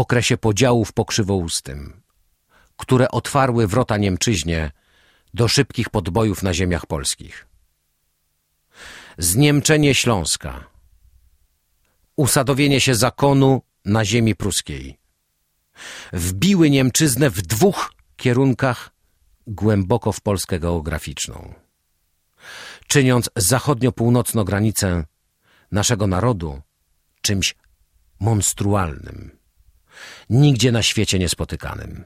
okresie podziałów pokrzywoustym, które otwarły wrota Niemczyźnie do szybkich podbojów na ziemiach polskich. Zniemczenie Śląska, usadowienie się zakonu na ziemi pruskiej, wbiły Niemczyznę w dwóch kierunkach głęboko w Polskę geograficzną, czyniąc zachodnio-północną granicę naszego narodu czymś monstrualnym, nigdzie na świecie niespotykanym.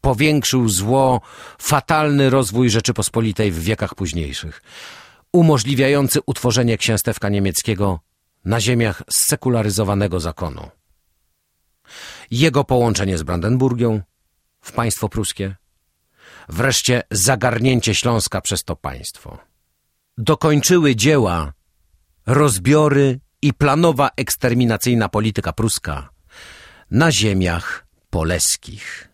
Powiększył zło fatalny rozwój Rzeczypospolitej w wiekach późniejszych, umożliwiający utworzenie księstewka niemieckiego na ziemiach sekularyzowanego zakonu. Jego połączenie z Brandenburgią w państwo pruskie, wreszcie zagarnięcie Śląska przez to państwo. Dokończyły dzieła rozbiory i planowa eksterminacyjna polityka pruska na ziemiach poleskich.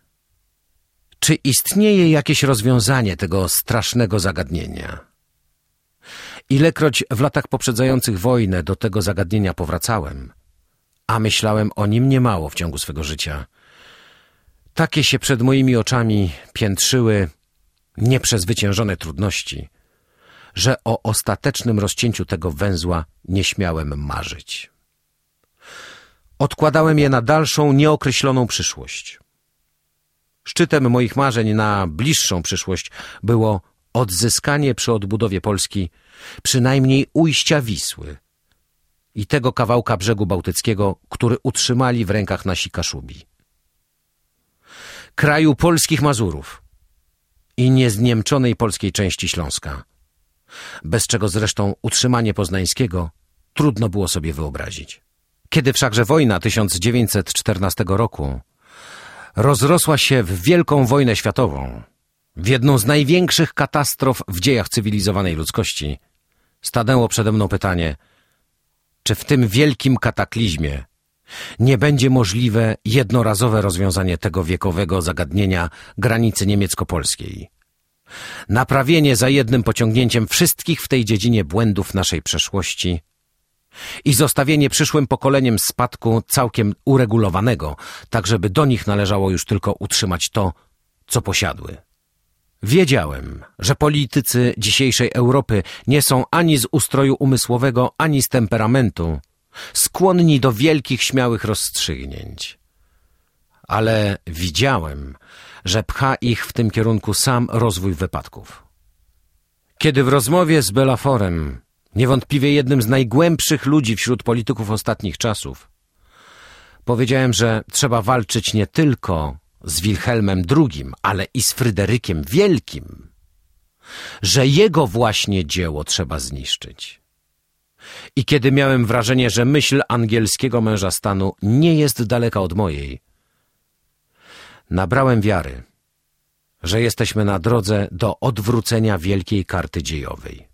Czy istnieje jakieś rozwiązanie tego strasznego zagadnienia? Ilekroć w latach poprzedzających wojnę do tego zagadnienia powracałem, a myślałem o nim niemało w ciągu swego życia, takie się przed moimi oczami piętrzyły nieprzezwyciężone trudności, że o ostatecznym rozcięciu tego węzła nie śmiałem marzyć. Odkładałem je na dalszą, nieokreśloną przyszłość. Szczytem moich marzeń na bliższą przyszłość było odzyskanie przy odbudowie Polski przynajmniej ujścia Wisły i tego kawałka brzegu bałtyckiego, który utrzymali w rękach nasi Kaszubi. Kraju polskich Mazurów i niezniemczonej polskiej części Śląska, bez czego zresztą utrzymanie poznańskiego trudno było sobie wyobrazić. Kiedy wszakże wojna 1914 roku rozrosła się w wielką wojnę światową, w jedną z największych katastrof w dziejach cywilizowanej ludzkości, stanęło przede mną pytanie, czy w tym wielkim kataklizmie nie będzie możliwe jednorazowe rozwiązanie tego wiekowego zagadnienia granicy niemiecko-polskiej. Naprawienie za jednym pociągnięciem wszystkich w tej dziedzinie błędów naszej przeszłości i zostawienie przyszłym pokoleniem spadku całkiem uregulowanego, tak żeby do nich należało już tylko utrzymać to, co posiadły. Wiedziałem, że politycy dzisiejszej Europy nie są ani z ustroju umysłowego, ani z temperamentu skłonni do wielkich, śmiałych rozstrzygnięć. Ale widziałem, że pcha ich w tym kierunku sam rozwój wypadków. Kiedy w rozmowie z Belaforem, niewątpliwie jednym z najgłębszych ludzi wśród polityków ostatnich czasów, powiedziałem, że trzeba walczyć nie tylko z Wilhelmem II, ale i z Fryderykiem Wielkim, że jego właśnie dzieło trzeba zniszczyć. I kiedy miałem wrażenie, że myśl angielskiego męża stanu nie jest daleka od mojej, nabrałem wiary, że jesteśmy na drodze do odwrócenia wielkiej karty dziejowej.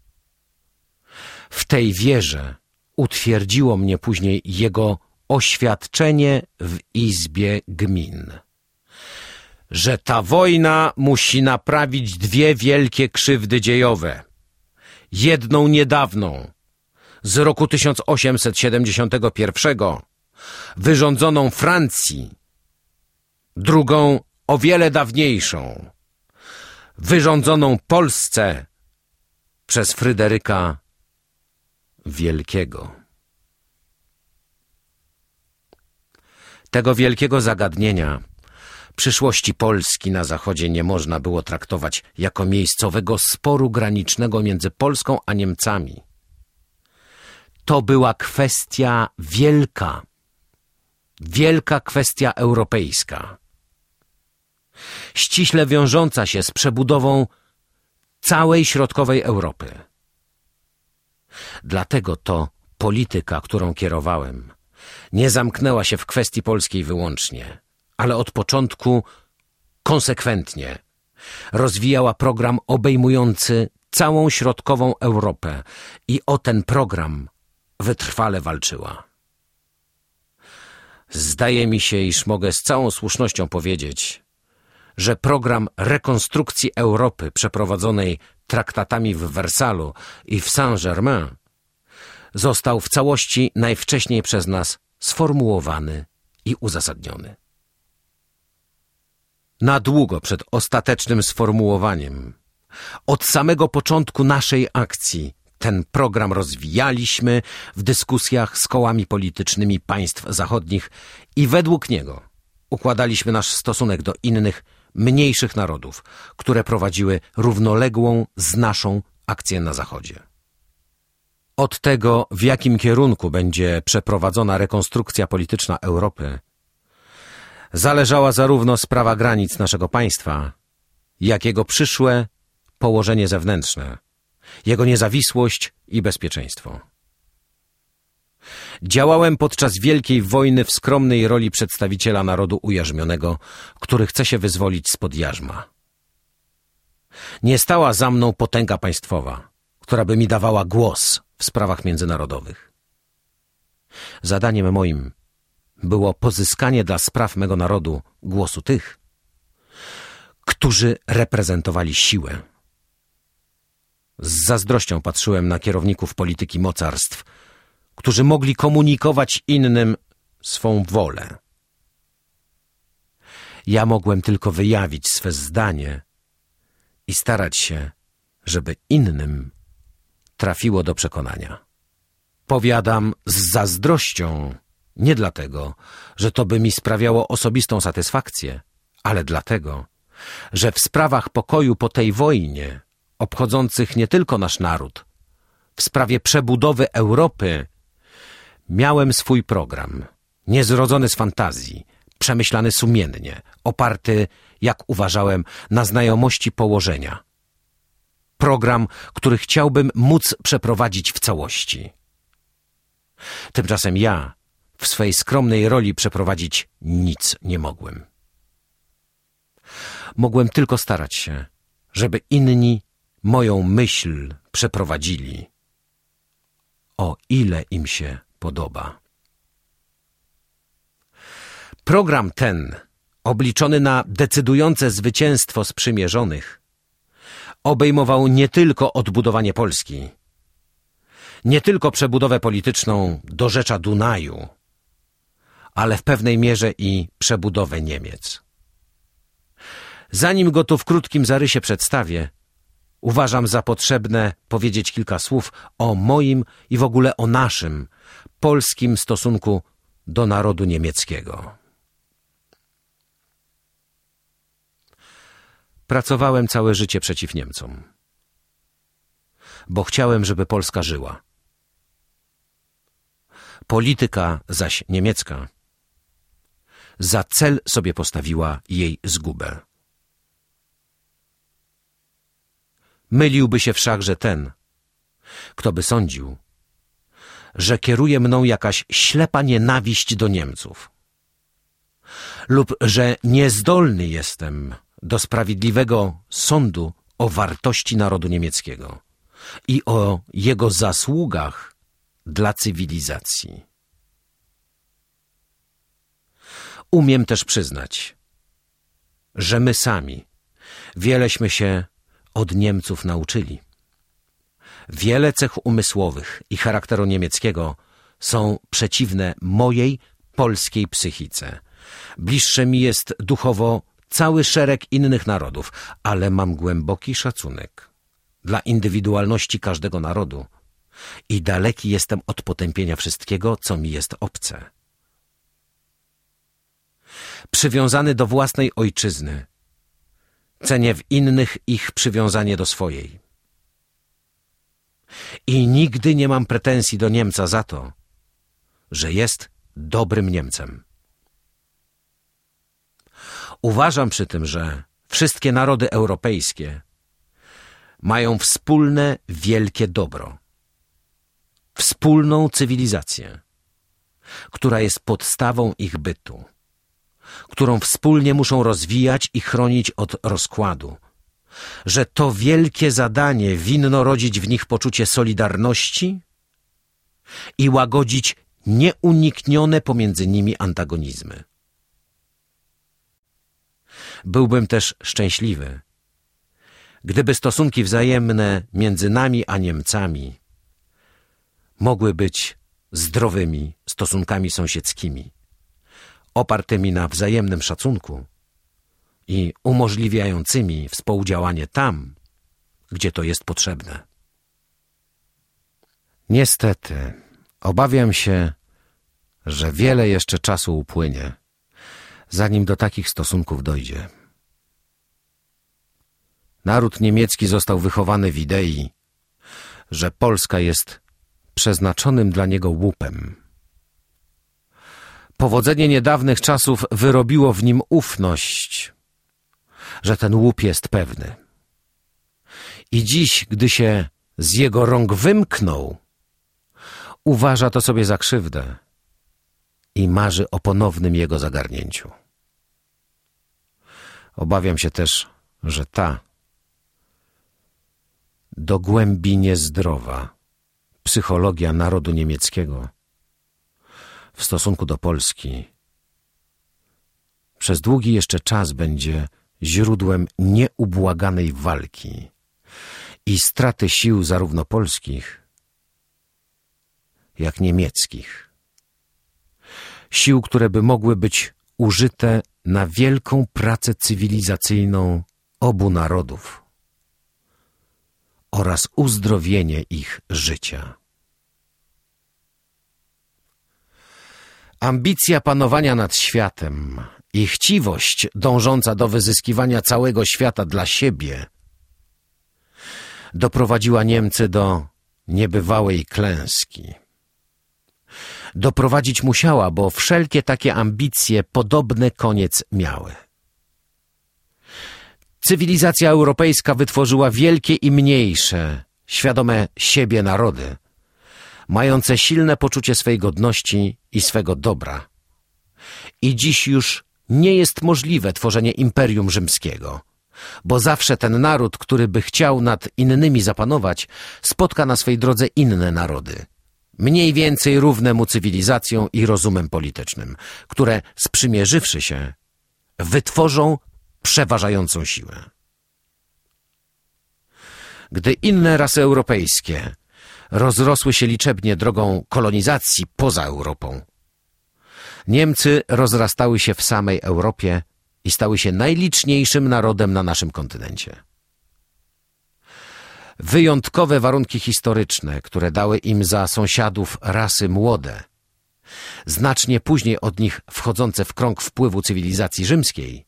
W tej wierze utwierdziło mnie później jego oświadczenie w Izbie Gmin że ta wojna musi naprawić dwie wielkie krzywdy dziejowe. Jedną niedawną, z roku 1871, wyrządzoną Francji, drugą o wiele dawniejszą, wyrządzoną Polsce przez Fryderyka Wielkiego. Tego wielkiego zagadnienia Przyszłości Polski na zachodzie nie można było traktować jako miejscowego sporu granicznego między Polską a Niemcami. To była kwestia wielka, wielka kwestia europejska, ściśle wiążąca się z przebudową całej środkowej Europy. Dlatego to polityka, którą kierowałem, nie zamknęła się w kwestii polskiej wyłącznie – ale od początku konsekwentnie rozwijała program obejmujący całą środkową Europę i o ten program wytrwale walczyła. Zdaje mi się, iż mogę z całą słusznością powiedzieć, że program rekonstrukcji Europy przeprowadzonej traktatami w Wersalu i w Saint-Germain został w całości najwcześniej przez nas sformułowany i uzasadniony. Na długo przed ostatecznym sformułowaniem, od samego początku naszej akcji, ten program rozwijaliśmy w dyskusjach z kołami politycznymi państw zachodnich i według niego układaliśmy nasz stosunek do innych, mniejszych narodów, które prowadziły równoległą z naszą akcję na Zachodzie. Od tego, w jakim kierunku będzie przeprowadzona rekonstrukcja polityczna Europy, zależała zarówno sprawa granic naszego państwa, jak jego przyszłe położenie zewnętrzne, jego niezawisłość i bezpieczeństwo. Działałem podczas Wielkiej Wojny w skromnej roli przedstawiciela narodu ujarzmionego, który chce się wyzwolić spod jarzma. Nie stała za mną potęga państwowa, która by mi dawała głos w sprawach międzynarodowych. Zadaniem moim było pozyskanie dla spraw mego narodu głosu tych, którzy reprezentowali siłę. Z zazdrością patrzyłem na kierowników polityki mocarstw, którzy mogli komunikować innym swą wolę. Ja mogłem tylko wyjawić swe zdanie i starać się, żeby innym trafiło do przekonania. Powiadam z zazdrością, nie dlatego, że to by mi sprawiało osobistą satysfakcję, ale dlatego, że w sprawach pokoju po tej wojnie, obchodzących nie tylko nasz naród, w sprawie przebudowy Europy, miałem swój program, niezrodzony z fantazji, przemyślany sumiennie, oparty, jak uważałem, na znajomości położenia. Program, który chciałbym móc przeprowadzić w całości. Tymczasem ja w swej skromnej roli przeprowadzić nic nie mogłem. Mogłem tylko starać się, żeby inni moją myśl przeprowadzili, o ile im się podoba. Program ten, obliczony na decydujące zwycięstwo sprzymierzonych, obejmował nie tylko odbudowanie Polski, nie tylko przebudowę polityczną do rzecza Dunaju, ale w pewnej mierze i przebudowę Niemiec. Zanim go tu w krótkim zarysie przedstawię, uważam za potrzebne powiedzieć kilka słów o moim i w ogóle o naszym polskim stosunku do narodu niemieckiego. Pracowałem całe życie przeciw Niemcom, bo chciałem, żeby Polska żyła. Polityka zaś niemiecka za cel sobie postawiła jej zgubę. Myliłby się wszakże ten, kto by sądził, kieruje mną jakaś ślepa nienawiść do Niemców lub że niezdolny jestem do sprawiedliwego sądu o wartości narodu niemieckiego i o jego zasługach dla cywilizacji. Umiem też przyznać, że my sami wieleśmy się od Niemców nauczyli. Wiele cech umysłowych i charakteru niemieckiego są przeciwne mojej polskiej psychice. Bliższe mi jest duchowo cały szereg innych narodów, ale mam głęboki szacunek dla indywidualności każdego narodu i daleki jestem od potępienia wszystkiego, co mi jest obce. Przywiązany do własnej ojczyzny, cenię w innych ich przywiązanie do swojej. I nigdy nie mam pretensji do Niemca za to, że jest dobrym Niemcem. Uważam przy tym, że wszystkie narody europejskie mają wspólne wielkie dobro, wspólną cywilizację, która jest podstawą ich bytu, którą wspólnie muszą rozwijać i chronić od rozkładu, że to wielkie zadanie winno rodzić w nich poczucie solidarności i łagodzić nieuniknione pomiędzy nimi antagonizmy. Byłbym też szczęśliwy, gdyby stosunki wzajemne między nami a Niemcami mogły być zdrowymi stosunkami sąsiedzkimi, opartymi na wzajemnym szacunku i umożliwiającymi współdziałanie tam, gdzie to jest potrzebne. Niestety, obawiam się, że wiele jeszcze czasu upłynie, zanim do takich stosunków dojdzie. Naród niemiecki został wychowany w idei, że Polska jest przeznaczonym dla niego łupem. Powodzenie niedawnych czasów wyrobiło w nim ufność, że ten łup jest pewny. I dziś, gdy się z jego rąk wymknął, uważa to sobie za krzywdę i marzy o ponownym jego zagarnięciu. Obawiam się też, że ta do głębi niezdrowa psychologia narodu niemieckiego w stosunku do Polski przez długi jeszcze czas będzie źródłem nieubłaganej walki i straty sił zarówno polskich, jak niemieckich. Sił, które by mogły być użyte na wielką pracę cywilizacyjną obu narodów oraz uzdrowienie ich życia. Ambicja panowania nad światem i chciwość dążąca do wyzyskiwania całego świata dla siebie doprowadziła Niemcy do niebywałej klęski. Doprowadzić musiała, bo wszelkie takie ambicje podobny koniec miały. Cywilizacja europejska wytworzyła wielkie i mniejsze, świadome siebie narody, mające silne poczucie swej godności i swego dobra. I dziś już nie jest możliwe tworzenie imperium rzymskiego, bo zawsze ten naród, który by chciał nad innymi zapanować, spotka na swej drodze inne narody, mniej więcej równe mu cywilizacją i rozumem politycznym, które sprzymierzywszy się, wytworzą przeważającą siłę. Gdy inne rasy europejskie rozrosły się liczebnie drogą kolonizacji poza Europą, Niemcy rozrastały się w samej Europie i stały się najliczniejszym narodem na naszym kontynencie. Wyjątkowe warunki historyczne, które dały im za sąsiadów rasy młode, znacznie później od nich wchodzące w krąg wpływu cywilizacji rzymskiej,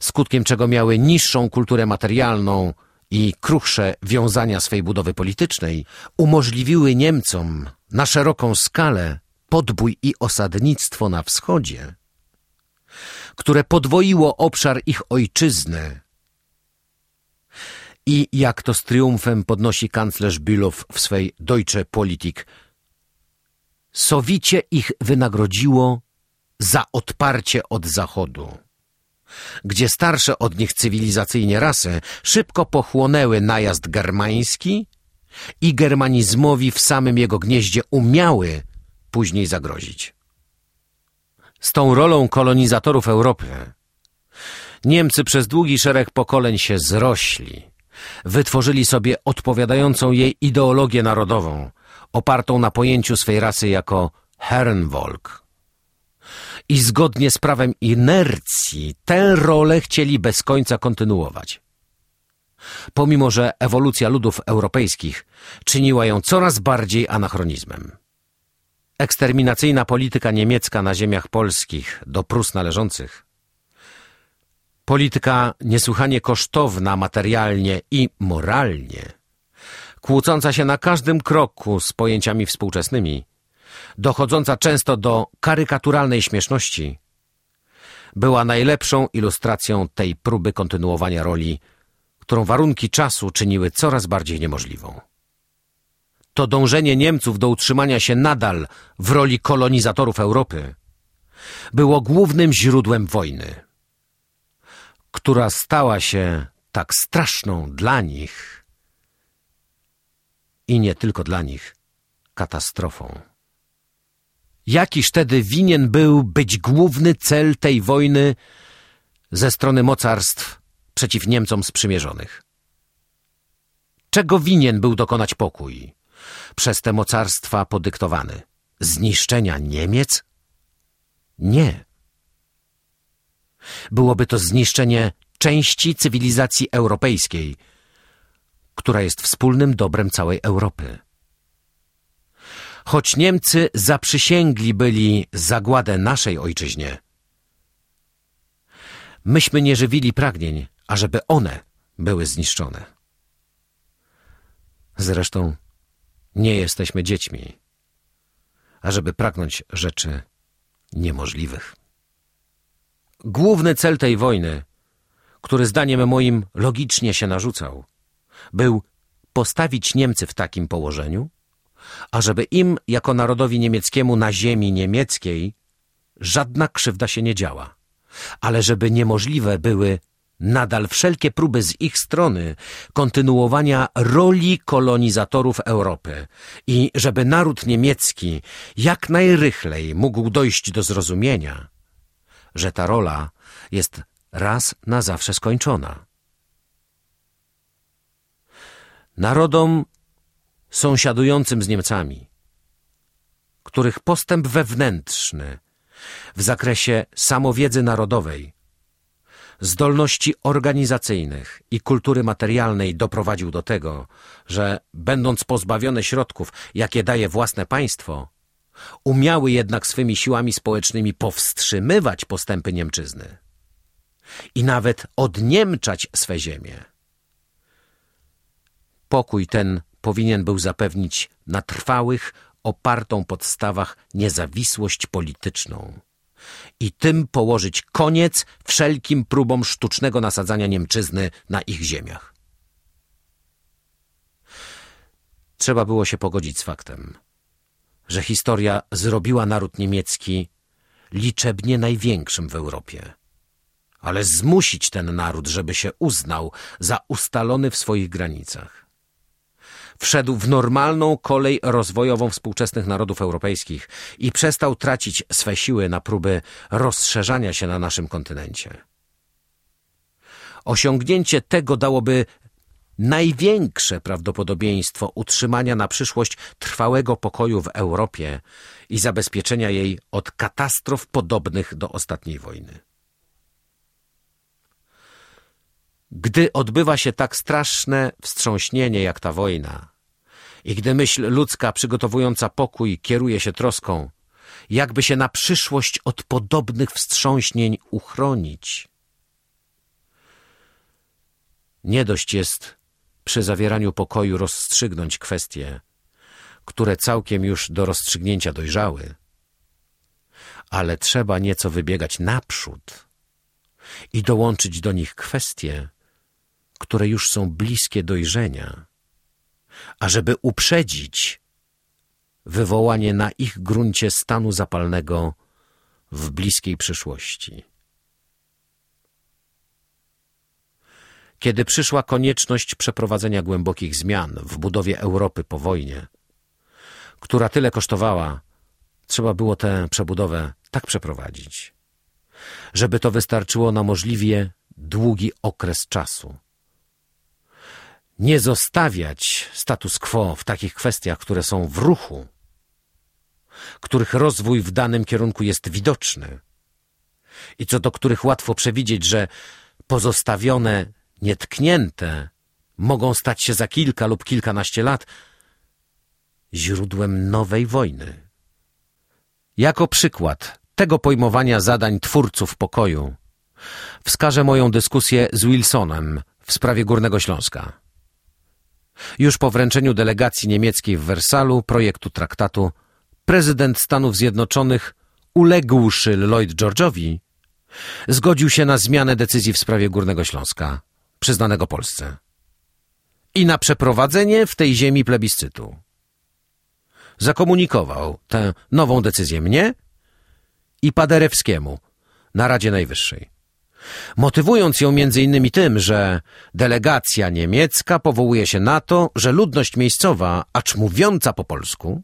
skutkiem czego miały niższą kulturę materialną i kruchsze wiązania swej budowy politycznej, umożliwiły Niemcom na szeroką skalę podbój i osadnictwo na wschodzie, które podwoiło obszar ich ojczyzny. I jak to z triumfem podnosi kanclerz Bülow w swej Deutsche Politik, sowicie ich wynagrodziło za odparcie od Zachodu, gdzie starsze od nich cywilizacyjnie rasy szybko pochłonęły najazd germański i germanizmowi w samym jego gnieździe umiały później zagrozić. Z tą rolą kolonizatorów Europy Niemcy przez długi szereg pokoleń się zrośli. Wytworzyli sobie odpowiadającą jej ideologię narodową, opartą na pojęciu swej rasy jako Herrenvolk. I zgodnie z prawem inercji tę rolę chcieli bez końca kontynuować. Pomimo, że ewolucja ludów europejskich czyniła ją coraz bardziej anachronizmem. Eksterminacyjna polityka niemiecka na ziemiach polskich do Prus należących. Polityka niesłychanie kosztowna materialnie i moralnie, kłócąca się na każdym kroku z pojęciami współczesnymi, dochodząca często do karykaturalnej śmieszności, była najlepszą ilustracją tej próby kontynuowania roli, którą warunki czasu czyniły coraz bardziej niemożliwą to dążenie Niemców do utrzymania się nadal w roli kolonizatorów Europy było głównym źródłem wojny, która stała się tak straszną dla nich i nie tylko dla nich katastrofą. Jakiż wtedy winien był być główny cel tej wojny ze strony mocarstw przeciw Niemcom sprzymierzonych? Czego winien był dokonać pokój? Przez te mocarstwa podyktowany? Zniszczenia Niemiec? Nie. Byłoby to zniszczenie części cywilizacji europejskiej, która jest wspólnym dobrem całej Europy. Choć Niemcy zaprzysięgli byli zagładę naszej ojczyźnie, myśmy nie żywili pragnień, ażeby one były zniszczone. Zresztą nie jesteśmy dziećmi, ażeby pragnąć rzeczy niemożliwych. Główny cel tej wojny, który zdaniem moim logicznie się narzucał, był postawić Niemcy w takim położeniu, ażeby im, jako narodowi niemieckiemu na ziemi niemieckiej, żadna krzywda się nie działa, ale żeby niemożliwe były nadal wszelkie próby z ich strony kontynuowania roli kolonizatorów Europy i żeby naród niemiecki jak najrychlej mógł dojść do zrozumienia, że ta rola jest raz na zawsze skończona. Narodom sąsiadującym z Niemcami, których postęp wewnętrzny w zakresie samowiedzy narodowej, zdolności organizacyjnych i kultury materialnej doprowadził do tego, że będąc pozbawione środków, jakie daje własne państwo, umiały jednak swymi siłami społecznymi powstrzymywać postępy Niemczyzny i nawet odniemczać swe ziemie. Pokój ten powinien był zapewnić na trwałych, opartą podstawach niezawisłość polityczną i tym położyć koniec wszelkim próbom sztucznego nasadzania Niemczyzny na ich ziemiach. Trzeba było się pogodzić z faktem, że historia zrobiła naród niemiecki liczebnie największym w Europie, ale zmusić ten naród, żeby się uznał za ustalony w swoich granicach wszedł w normalną kolej rozwojową współczesnych narodów europejskich i przestał tracić swe siły na próby rozszerzania się na naszym kontynencie. Osiągnięcie tego dałoby największe prawdopodobieństwo utrzymania na przyszłość trwałego pokoju w Europie i zabezpieczenia jej od katastrof podobnych do ostatniej wojny. Gdy odbywa się tak straszne wstrząśnienie jak ta wojna i gdy myśl ludzka przygotowująca pokój kieruje się troską, jakby się na przyszłość od podobnych wstrząśnień uchronić. Nie dość jest przy zawieraniu pokoju rozstrzygnąć kwestie, które całkiem już do rozstrzygnięcia dojrzały, ale trzeba nieco wybiegać naprzód i dołączyć do nich kwestie, które już są bliskie dojrzenia, ażeby uprzedzić wywołanie na ich gruncie stanu zapalnego w bliskiej przyszłości. Kiedy przyszła konieczność przeprowadzenia głębokich zmian w budowie Europy po wojnie, która tyle kosztowała, trzeba było tę przebudowę tak przeprowadzić, żeby to wystarczyło na możliwie długi okres czasu nie zostawiać status quo w takich kwestiach, które są w ruchu, których rozwój w danym kierunku jest widoczny i co do których łatwo przewidzieć, że pozostawione, nietknięte mogą stać się za kilka lub kilkanaście lat źródłem nowej wojny. Jako przykład tego pojmowania zadań twórców pokoju wskażę moją dyskusję z Wilsonem w sprawie Górnego Śląska. Już po wręczeniu delegacji niemieckiej w Wersalu projektu traktatu, prezydent Stanów Zjednoczonych, uległszy Lloyd George'owi, zgodził się na zmianę decyzji w sprawie Górnego Śląska, przyznanego Polsce, i na przeprowadzenie w tej ziemi plebiscytu. Zakomunikował tę nową decyzję mnie i Paderewskiemu na Radzie Najwyższej motywując ją innymi tym, że delegacja niemiecka powołuje się na to, że ludność miejscowa, acz mówiąca po polsku,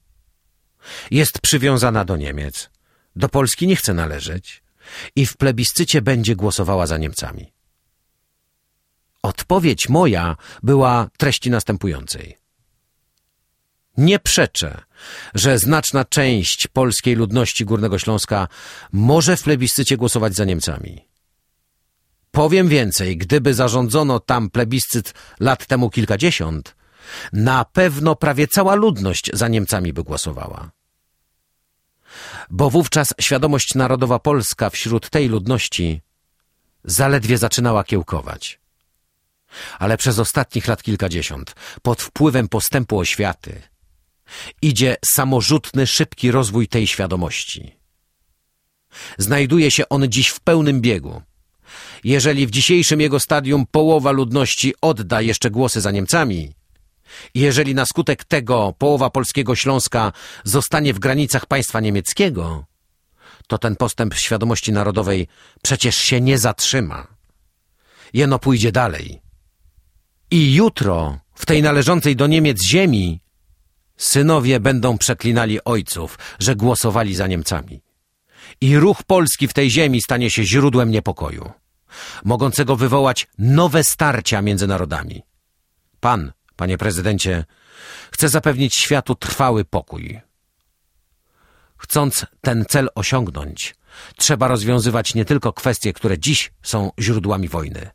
jest przywiązana do Niemiec, do Polski nie chce należeć i w plebiscycie będzie głosowała za Niemcami. Odpowiedź moja była treści następującej. Nie przeczę, że znaczna część polskiej ludności Górnego Śląska może w plebiscycie głosować za Niemcami. Powiem więcej, gdyby zarządzono tam plebiscyt lat temu kilkadziesiąt, na pewno prawie cała ludność za Niemcami by głosowała. Bo wówczas świadomość narodowa polska wśród tej ludności zaledwie zaczynała kiełkować. Ale przez ostatnich lat kilkadziesiąt, pod wpływem postępu oświaty, idzie samorzutny, szybki rozwój tej świadomości. Znajduje się on dziś w pełnym biegu. Jeżeli w dzisiejszym jego stadium połowa ludności odda jeszcze głosy za Niemcami, jeżeli na skutek tego połowa polskiego Śląska zostanie w granicach państwa niemieckiego, to ten postęp świadomości narodowej przecież się nie zatrzyma. Jeno pójdzie dalej. I jutro, w tej należącej do Niemiec ziemi, synowie będą przeklinali ojców, że głosowali za Niemcami. I ruch polski w tej ziemi stanie się źródłem niepokoju, mogącego wywołać nowe starcia między narodami. Pan, panie prezydencie, chce zapewnić światu trwały pokój. Chcąc ten cel osiągnąć, trzeba rozwiązywać nie tylko kwestie, które dziś są źródłami wojny,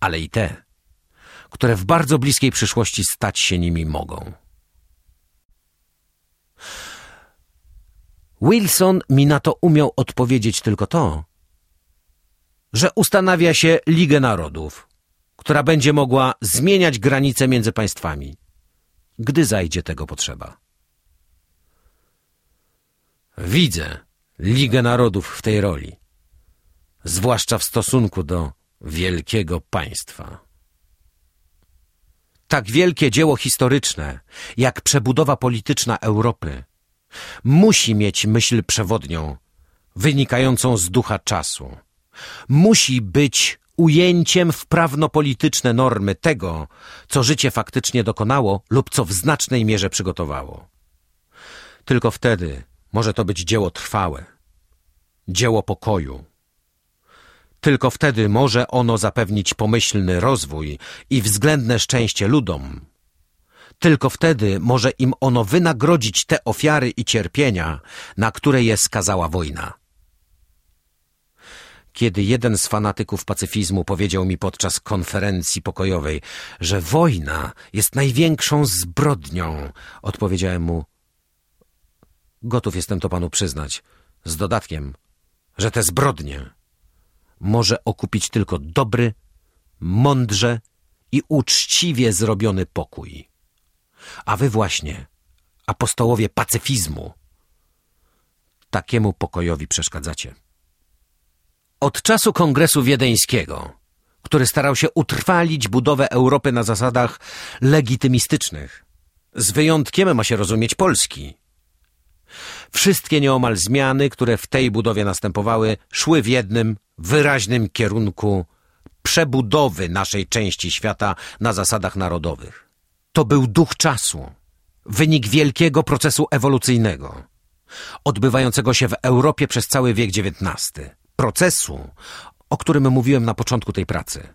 ale i te, które w bardzo bliskiej przyszłości stać się nimi mogą. Wilson mi na to umiał odpowiedzieć tylko to, że ustanawia się Ligę Narodów, która będzie mogła zmieniać granice między państwami, gdy zajdzie tego potrzeba. Widzę Ligę Narodów w tej roli, zwłaszcza w stosunku do wielkiego państwa. Tak wielkie dzieło historyczne, jak przebudowa polityczna Europy, musi mieć myśl przewodnią, wynikającą z ducha czasu. Musi być ujęciem w prawno-polityczne normy tego, co życie faktycznie dokonało lub co w znacznej mierze przygotowało. Tylko wtedy może to być dzieło trwałe, dzieło pokoju. Tylko wtedy może ono zapewnić pomyślny rozwój i względne szczęście ludom. Tylko wtedy może im ono wynagrodzić te ofiary i cierpienia, na które je skazała wojna. Kiedy jeden z fanatyków pacyfizmu powiedział mi podczas konferencji pokojowej, że wojna jest największą zbrodnią, odpowiedziałem mu, Gotów jestem to panu przyznać, z dodatkiem, że te zbrodnie może okupić tylko dobry, mądrze i uczciwie zrobiony pokój. A wy właśnie, apostołowie pacyfizmu, takiemu pokojowi przeszkadzacie. Od czasu Kongresu Wiedeńskiego, który starał się utrwalić budowę Europy na zasadach legitymistycznych, z wyjątkiem ma się rozumieć Polski, Wszystkie nieomal zmiany, które w tej budowie następowały, szły w jednym wyraźnym kierunku przebudowy naszej części świata na zasadach narodowych. To był duch czasu, wynik wielkiego procesu ewolucyjnego, odbywającego się w Europie przez cały wiek XIX. Procesu, o którym mówiłem na początku tej pracy.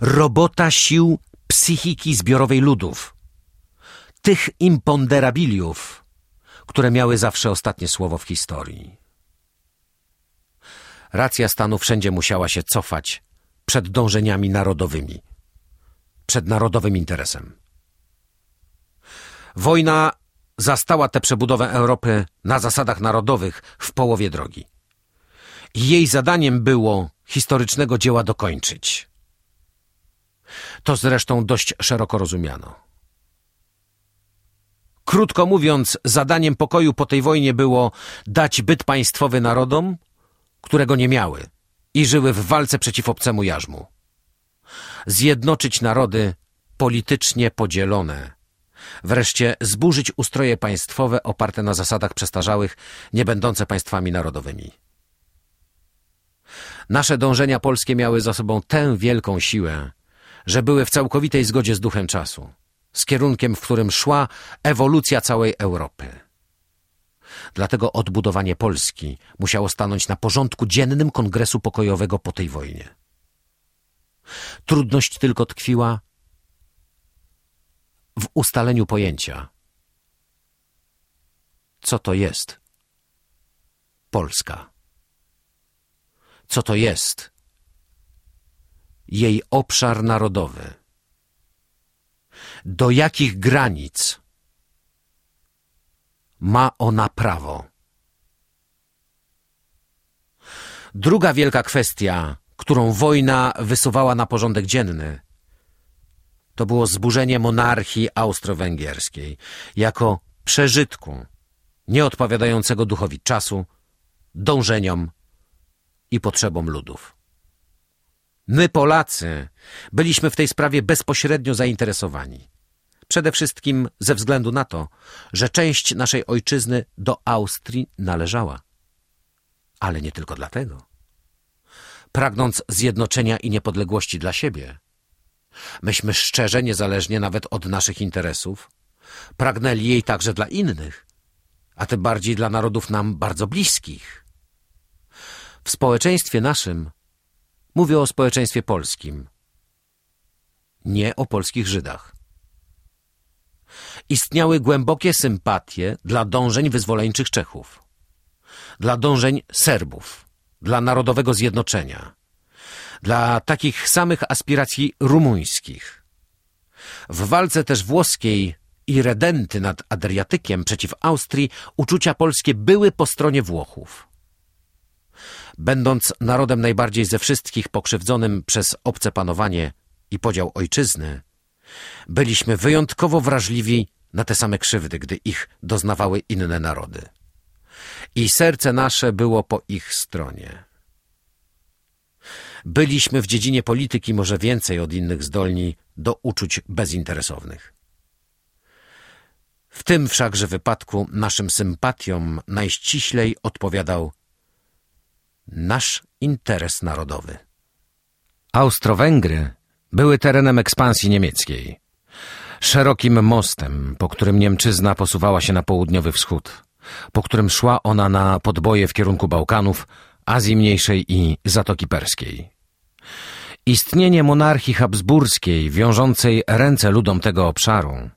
Robota sił psychiki zbiorowej ludów. Tych imponderabiliów, które miały zawsze ostatnie słowo w historii. Racja stanu wszędzie musiała się cofać przed dążeniami narodowymi, przed narodowym interesem. Wojna zastała tę przebudowę Europy na zasadach narodowych w połowie drogi. Jej zadaniem było historycznego dzieła dokończyć. To zresztą dość szeroko rozumiano. Krótko mówiąc, zadaniem pokoju po tej wojnie było dać byt państwowy narodom, którego nie miały i żyły w walce przeciw obcemu jarzmu. Zjednoczyć narody politycznie podzielone. Wreszcie zburzyć ustroje państwowe oparte na zasadach przestarzałych, nie będące państwami narodowymi. Nasze dążenia polskie miały za sobą tę wielką siłę, że były w całkowitej zgodzie z duchem czasu z kierunkiem, w którym szła ewolucja całej Europy. Dlatego odbudowanie Polski musiało stanąć na porządku dziennym Kongresu Pokojowego po tej wojnie. Trudność tylko tkwiła w ustaleniu pojęcia. Co to jest Polska? Co to jest jej obszar narodowy? Do jakich granic ma ona prawo? Druga wielka kwestia, którą wojna wysuwała na porządek dzienny, to było zburzenie monarchii austro-węgierskiej jako przeżytku nieodpowiadającego duchowi czasu, dążeniom i potrzebom ludów. My, Polacy, byliśmy w tej sprawie bezpośrednio zainteresowani. Przede wszystkim ze względu na to, że część naszej ojczyzny do Austrii należała. Ale nie tylko dlatego. Pragnąc zjednoczenia i niepodległości dla siebie, myśmy szczerze, niezależnie nawet od naszych interesów, pragnęli jej także dla innych, a tym bardziej dla narodów nam bardzo bliskich. W społeczeństwie naszym mówię o społeczeństwie polskim, nie o polskich Żydach. Istniały głębokie sympatie dla dążeń wyzwoleńczych Czechów, dla dążeń Serbów, dla narodowego zjednoczenia, dla takich samych aspiracji rumuńskich. W walce też włoskiej i redenty nad Adriatykiem przeciw Austrii uczucia polskie były po stronie Włochów. Będąc narodem najbardziej ze wszystkich pokrzywdzonym przez obce panowanie i podział ojczyzny, byliśmy wyjątkowo wrażliwi na te same krzywdy, gdy ich doznawały inne narody. I serce nasze było po ich stronie. Byliśmy w dziedzinie polityki może więcej od innych zdolni do uczuć bezinteresownych. W tym wszakże wypadku naszym sympatiom najściślej odpowiadał nasz interes narodowy. Austro-Węgry były terenem ekspansji niemieckiej. Szerokim mostem, po którym Niemczyzna posuwała się na południowy wschód, po którym szła ona na podboje w kierunku Bałkanów, Azji Mniejszej i Zatoki Perskiej. Istnienie monarchii habsburskiej, wiążącej ręce ludom tego obszaru,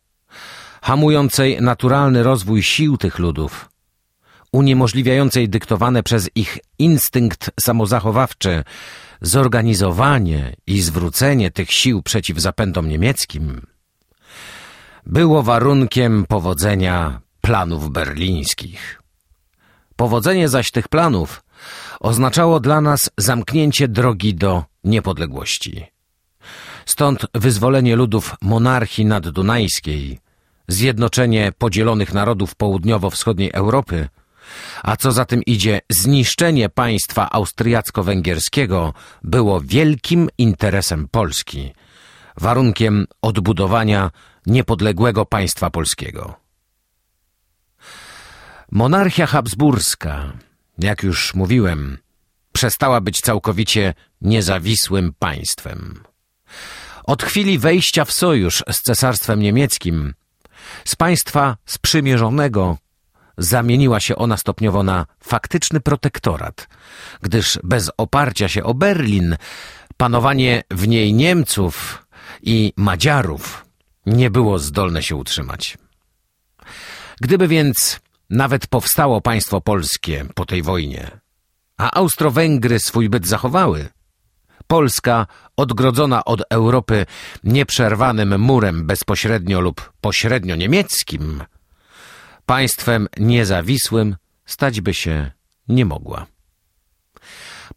hamującej naturalny rozwój sił tych ludów, uniemożliwiającej dyktowane przez ich instynkt samozachowawczy zorganizowanie i zwrócenie tych sił przeciw zapędom niemieckim, było warunkiem powodzenia planów berlińskich. Powodzenie zaś tych planów oznaczało dla nas zamknięcie drogi do niepodległości. Stąd wyzwolenie ludów monarchii naddunajskiej, zjednoczenie podzielonych narodów południowo-wschodniej Europy, a co za tym idzie zniszczenie państwa austriacko-węgierskiego było wielkim interesem Polski, warunkiem odbudowania niepodległego państwa polskiego. Monarchia habsburska, jak już mówiłem, przestała być całkowicie niezawisłym państwem. Od chwili wejścia w sojusz z cesarstwem niemieckim, z państwa sprzymierzonego zamieniła się ona stopniowo na faktyczny protektorat, gdyż bez oparcia się o Berlin, panowanie w niej Niemców i Madziarów nie było zdolne się utrzymać. Gdyby więc nawet powstało państwo polskie po tej wojnie, a Austro-Węgry swój byt zachowały, Polska, odgrodzona od Europy nieprzerwanym murem bezpośrednio lub pośrednio niemieckim, państwem niezawisłym stać by się nie mogła.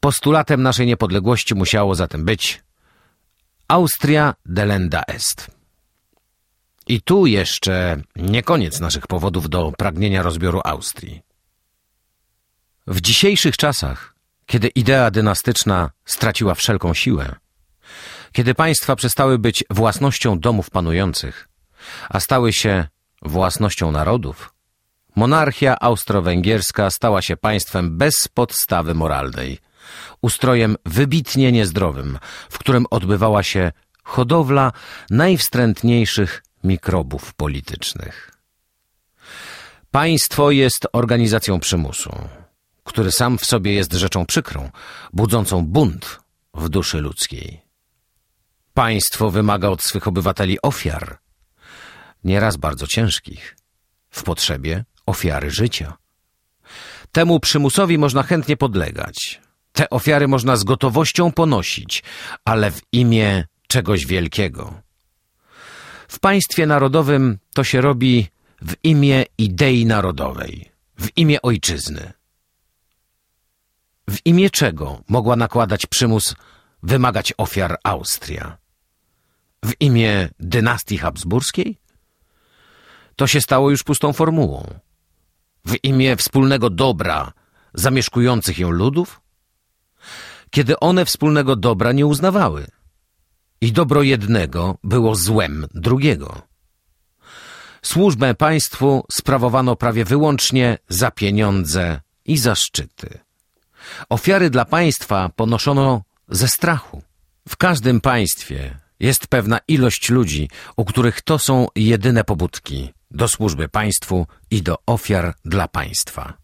Postulatem naszej niepodległości musiało zatem być Austria delenda est. I tu jeszcze nie koniec naszych powodów do pragnienia rozbioru Austrii. W dzisiejszych czasach, kiedy idea dynastyczna straciła wszelką siłę, kiedy państwa przestały być własnością domów panujących, a stały się własnością narodów, monarchia austro-węgierska stała się państwem bez podstawy moralnej, ustrojem wybitnie niezdrowym, w którym odbywała się hodowla najwstrętniejszych mikrobów politycznych. Państwo jest organizacją przymusu, który sam w sobie jest rzeczą przykrą, budzącą bunt w duszy ludzkiej. Państwo wymaga od swych obywateli ofiar, nieraz bardzo ciężkich, w potrzebie ofiary życia. Temu przymusowi można chętnie podlegać, Te ofiary można z gotowością ponosić, ale w imię czegoś wielkiego. W państwie narodowym to się robi w imię idei narodowej, w imię ojczyzny. W imię czego mogła nakładać przymus wymagać ofiar Austria? W imię dynastii habsburskiej? To się stało już pustą formułą. W imię wspólnego dobra zamieszkujących ją ludów? Kiedy one wspólnego dobra nie uznawały. I dobro jednego było złem drugiego. Służbę państwu sprawowano prawie wyłącznie za pieniądze i za szczyty. Ofiary dla państwa ponoszono ze strachu. W każdym państwie jest pewna ilość ludzi, u których to są jedyne pobudki do służby państwu i do ofiar dla państwa.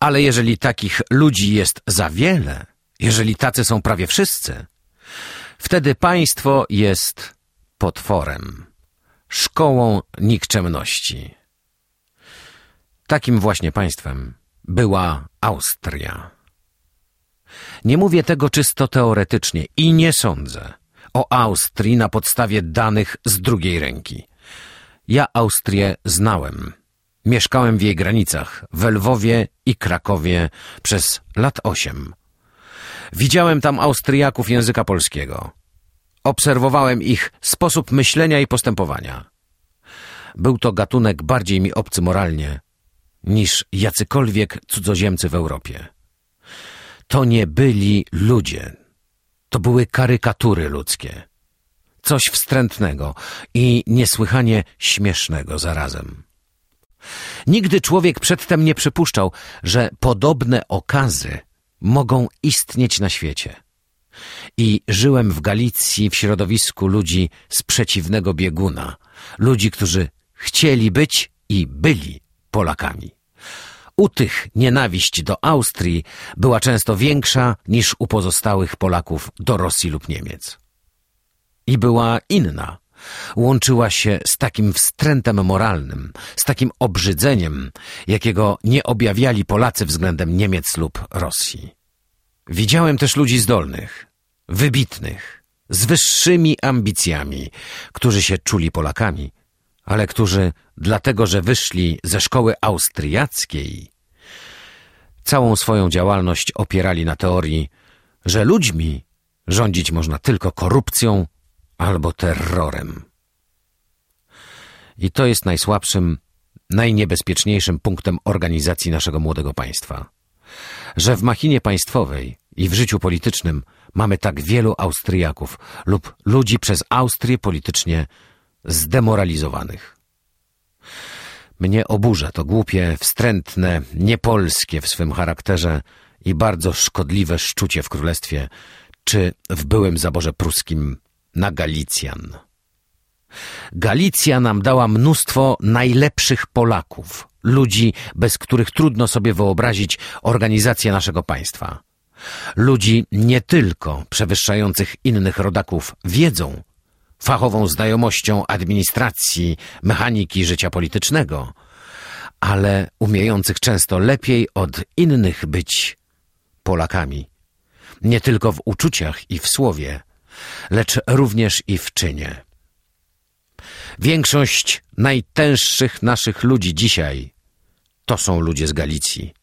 Ale jeżeli takich ludzi jest za wiele, jeżeli tacy są prawie wszyscy, wtedy państwo jest potworem, szkołą nikczemności. Takim właśnie państwem była Austria. Nie mówię tego czysto teoretycznie i nie sądzę o Austrii na podstawie danych z drugiej ręki. Ja Austrię znałem. Mieszkałem w jej granicach, w Lwowie i Krakowie przez lat osiem. Widziałem tam Austriaków języka polskiego. Obserwowałem ich sposób myślenia i postępowania. Był to gatunek bardziej mi obcy moralnie niż jacykolwiek cudzoziemcy w Europie. To nie byli ludzie. To były karykatury ludzkie. Coś wstrętnego i niesłychanie śmiesznego zarazem. Nigdy człowiek przedtem nie przypuszczał, że podobne okazy mogą istnieć na świecie. I żyłem w Galicji w środowisku ludzi z przeciwnego bieguna, ludzi, którzy chcieli być i byli Polakami. U tych nienawiść do Austrii była często większa niż u pozostałych Polaków do Rosji lub Niemiec. I była inna. Łączyła się z takim wstrętem moralnym, z takim obrzydzeniem, jakiego nie objawiali Polacy względem Niemiec lub Rosji. Widziałem też ludzi zdolnych, wybitnych, z wyższymi ambicjami, którzy się czuli Polakami, ale którzy, dlatego że wyszli ze szkoły austriackiej, całą swoją działalność opierali na teorii, że ludźmi rządzić można tylko korupcją albo terrorem. I to jest najsłabszym, najniebezpieczniejszym punktem organizacji naszego młodego państwa. Że w machinie państwowej i w życiu politycznym mamy tak wielu Austriaków lub ludzi przez Austrię politycznie zdemoralizowanych. Mnie oburza to głupie, wstrętne, niepolskie w swym charakterze i bardzo szkodliwe szczucie w królestwie, czy w byłym zaborze pruskim na Galicjan. Galicja nam dała mnóstwo najlepszych Polaków, ludzi, bez których trudno sobie wyobrazić organizację naszego państwa. Ludzi nie tylko przewyższających innych rodaków wiedzą, fachową znajomością administracji, mechaniki życia politycznego, ale umiejących często lepiej od innych być Polakami. Nie tylko w uczuciach i w słowie, lecz również i w czynie. Większość najtęższych naszych ludzi dzisiaj to są ludzie z Galicji.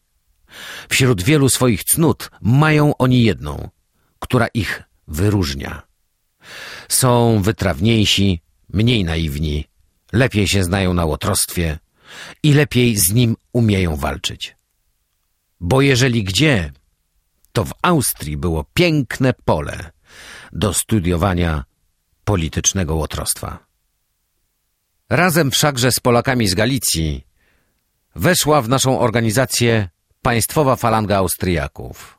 Wśród wielu swoich cnót mają oni jedną, która ich wyróżnia. Są wytrawniejsi, mniej naiwni, lepiej się znają na łotrostwie i lepiej z nim umieją walczyć. Bo jeżeli gdzie, to w Austrii było piękne pole do studiowania politycznego łotrostwa. Razem wszakże z Polakami z Galicji weszła w naszą organizację państwowa falanga Austriaków.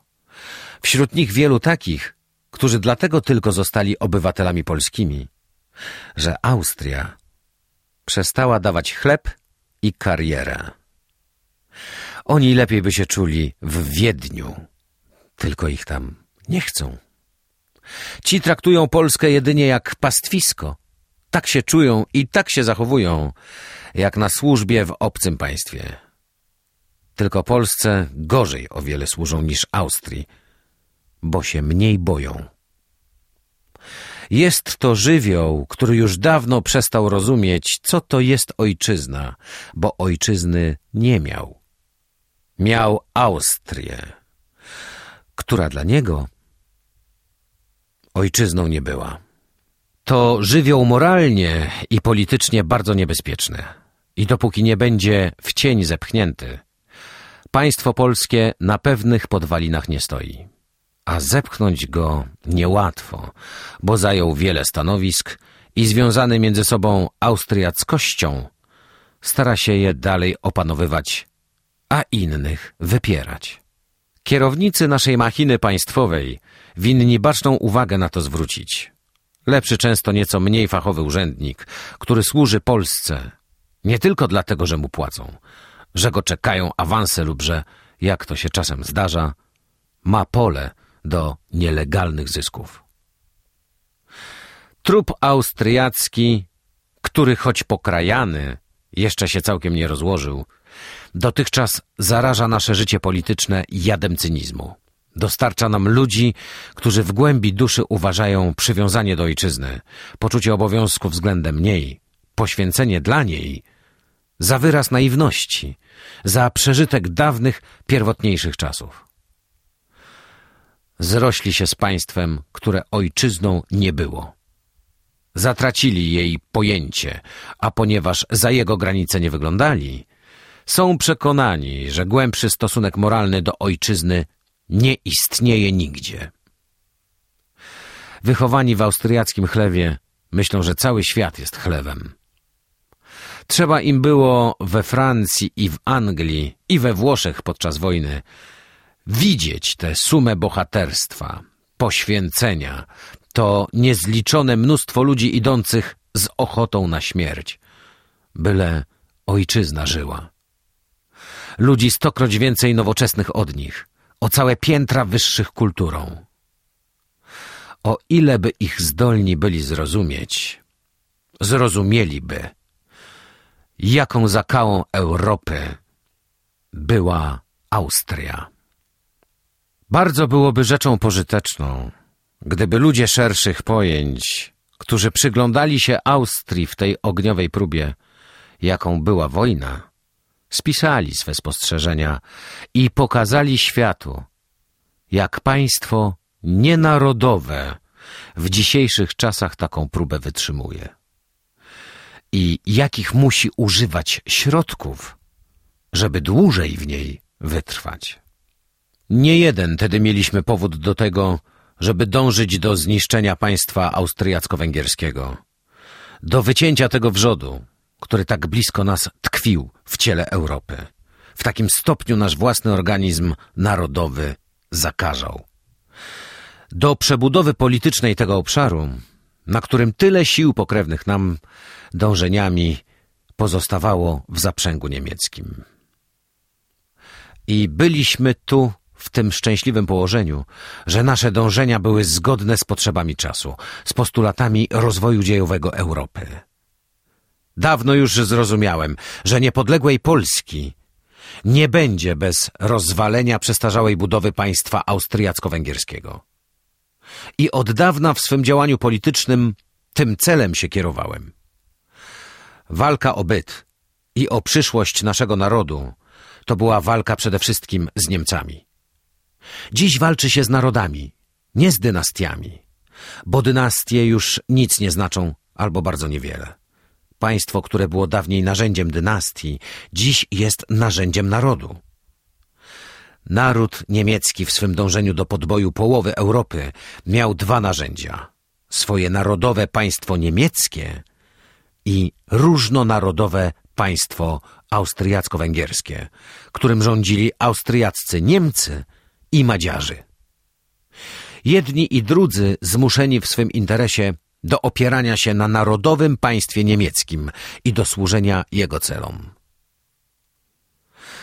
Wśród nich wielu takich, którzy dlatego tylko zostali obywatelami polskimi, że Austria przestała dawać chleb i karierę. Oni lepiej by się czuli w Wiedniu, tylko ich tam nie chcą. Ci traktują Polskę jedynie jak pastwisko. Tak się czują i tak się zachowują, jak na służbie w obcym państwie. Tylko Polsce gorzej o wiele służą niż Austrii, bo się mniej boją. Jest to żywioł, który już dawno przestał rozumieć, co to jest ojczyzna, bo ojczyzny nie miał. Miał Austrię, która dla niego ojczyzną nie była. To żywioł moralnie i politycznie bardzo niebezpieczny. I dopóki nie będzie w cień zepchnięty, państwo polskie na pewnych podwalinach nie stoi a zepchnąć go niełatwo, bo zajął wiele stanowisk i związany między sobą austriackością stara się je dalej opanowywać, a innych wypierać. Kierownicy naszej machiny państwowej winni baczną uwagę na to zwrócić. Lepszy często nieco mniej fachowy urzędnik, który służy Polsce, nie tylko dlatego, że mu płacą, że go czekają awanse lub że, jak to się czasem zdarza, ma pole, do nielegalnych zysków. Trup austriacki, który choć pokrajany, jeszcze się całkiem nie rozłożył, dotychczas zaraża nasze życie polityczne jadem cynizmu. Dostarcza nam ludzi, którzy w głębi duszy uważają przywiązanie do ojczyzny, poczucie obowiązku względem niej, poświęcenie dla niej za wyraz naiwności, za przeżytek dawnych, pierwotniejszych czasów zrośli się z państwem, które ojczyzną nie było. Zatracili jej pojęcie, a ponieważ za jego granice nie wyglądali, są przekonani, że głębszy stosunek moralny do ojczyzny nie istnieje nigdzie. Wychowani w austriackim chlewie myślą, że cały świat jest chlewem. Trzeba im było we Francji i w Anglii i we Włoszech podczas wojny widzieć tę sumę bohaterstwa, poświęcenia, to niezliczone mnóstwo ludzi idących z ochotą na śmierć, byle ojczyzna żyła. Ludzi stokroć więcej nowoczesnych od nich, o całe piętra wyższych kulturą. O ile by ich zdolni byli zrozumieć, zrozumieliby, jaką zakałą Europy była Austria. Bardzo byłoby rzeczą pożyteczną, gdyby ludzie szerszych pojęć, którzy przyglądali się Austrii w tej ogniowej próbie, jaką była wojna, spisali swe spostrzeżenia i pokazali światu, jak państwo nienarodowe w dzisiejszych czasach taką próbę wytrzymuje i jakich musi używać środków, żeby dłużej w niej wytrwać. Nie jeden tedy mieliśmy powód do tego, żeby dążyć do zniszczenia państwa austriacko-węgierskiego. Do wycięcia tego wrzodu, który tak blisko nas tkwił w ciele Europy. W takim stopniu nasz własny organizm narodowy zakażał. Do przebudowy politycznej tego obszaru, na którym tyle sił pokrewnych nam dążeniami pozostawało w zaprzęgu niemieckim. I byliśmy tu w tym szczęśliwym położeniu, że nasze dążenia były zgodne z potrzebami czasu, z postulatami rozwoju dziejowego Europy. Dawno już zrozumiałem, że niepodległej Polski nie będzie bez rozwalenia przestarzałej budowy państwa austriacko-węgierskiego. I od dawna w swym działaniu politycznym tym celem się kierowałem. Walka o byt i o przyszłość naszego narodu to była walka przede wszystkim z Niemcami. Dziś walczy się z narodami, nie z dynastiami, bo dynastie już nic nie znaczą albo bardzo niewiele. Państwo, które było dawniej narzędziem dynastii, dziś jest narzędziem narodu. Naród niemiecki w swym dążeniu do podboju połowy Europy miał dwa narzędzia. Swoje narodowe państwo niemieckie i różnonarodowe państwo austriacko-węgierskie, którym rządzili austriaccy Niemcy i Madziarzy. Jedni i drudzy zmuszeni w swym interesie do opierania się na narodowym państwie niemieckim i do służenia jego celom.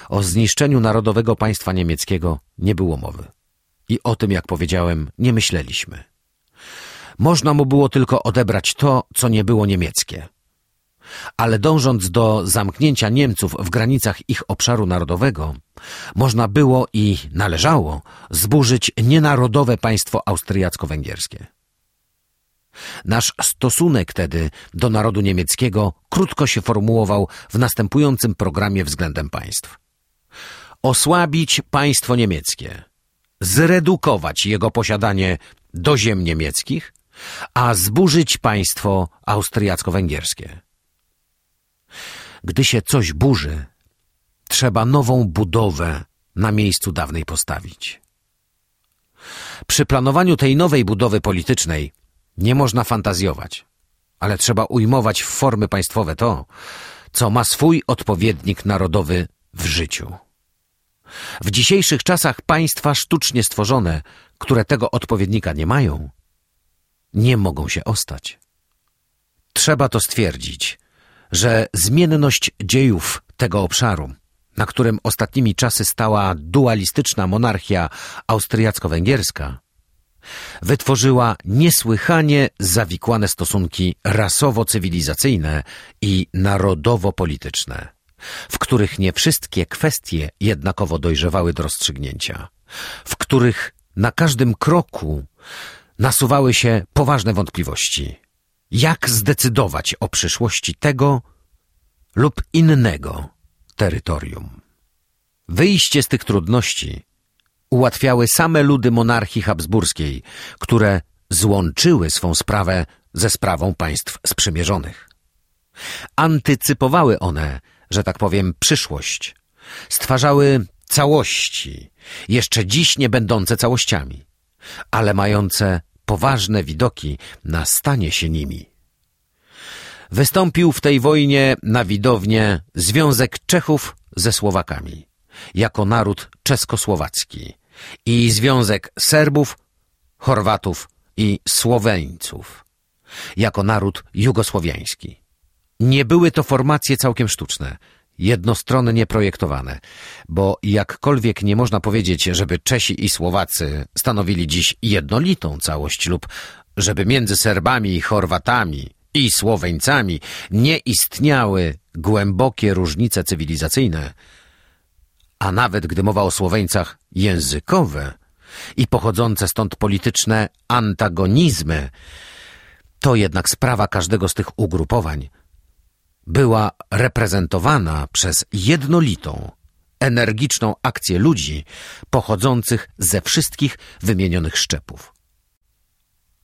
O zniszczeniu narodowego państwa niemieckiego nie było mowy. I o tym, jak powiedziałem, nie myśleliśmy. Można mu było tylko odebrać to, co nie było niemieckie. Ale dążąc do zamknięcia Niemców w granicach ich obszaru narodowego, można było i należało zburzyć nienarodowe państwo austriacko-węgierskie. Nasz stosunek tedy do narodu niemieckiego krótko się formułował w następującym programie względem państw. Osłabić państwo niemieckie, zredukować jego posiadanie do ziem niemieckich, a zburzyć państwo austriacko-węgierskie. Gdy się coś burzy, trzeba nową budowę na miejscu dawnej postawić. Przy planowaniu tej nowej budowy politycznej nie można fantazjować, ale trzeba ujmować w formy państwowe to, co ma swój odpowiednik narodowy w życiu. W dzisiejszych czasach państwa sztucznie stworzone, które tego odpowiednika nie mają, nie mogą się ostać. Trzeba to stwierdzić, że zmienność dziejów tego obszaru, na którym ostatnimi czasy stała dualistyczna monarchia austriacko-węgierska, wytworzyła niesłychanie zawikłane stosunki rasowo-cywilizacyjne i narodowo-polityczne, w których nie wszystkie kwestie jednakowo dojrzewały do rozstrzygnięcia, w których na każdym kroku nasuwały się poważne wątpliwości. Jak zdecydować o przyszłości tego lub innego terytorium? Wyjście z tych trudności ułatwiały same ludy monarchii habsburskiej, które złączyły swą sprawę ze sprawą państw sprzymierzonych. Antycypowały one, że tak powiem, przyszłość. Stwarzały całości, jeszcze dziś nie będące całościami, ale mające poważne widoki na stanie się nimi. Wystąpił w tej wojnie na widownię Związek Czechów ze Słowakami jako naród czeskosłowacki i Związek Serbów, Chorwatów i Słoweńców jako naród jugosłowiański. Nie były to formacje całkiem sztuczne, jednostronnie projektowane, bo jakkolwiek nie można powiedzieć, żeby Czesi i Słowacy stanowili dziś jednolitą całość lub żeby między Serbami i Chorwatami i Słoweńcami nie istniały głębokie różnice cywilizacyjne, a nawet gdy mowa o Słoweńcach językowe i pochodzące stąd polityczne antagonizmy, to jednak sprawa każdego z tych ugrupowań była reprezentowana przez jednolitą, energiczną akcję ludzi pochodzących ze wszystkich wymienionych szczepów.